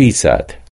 Fisat.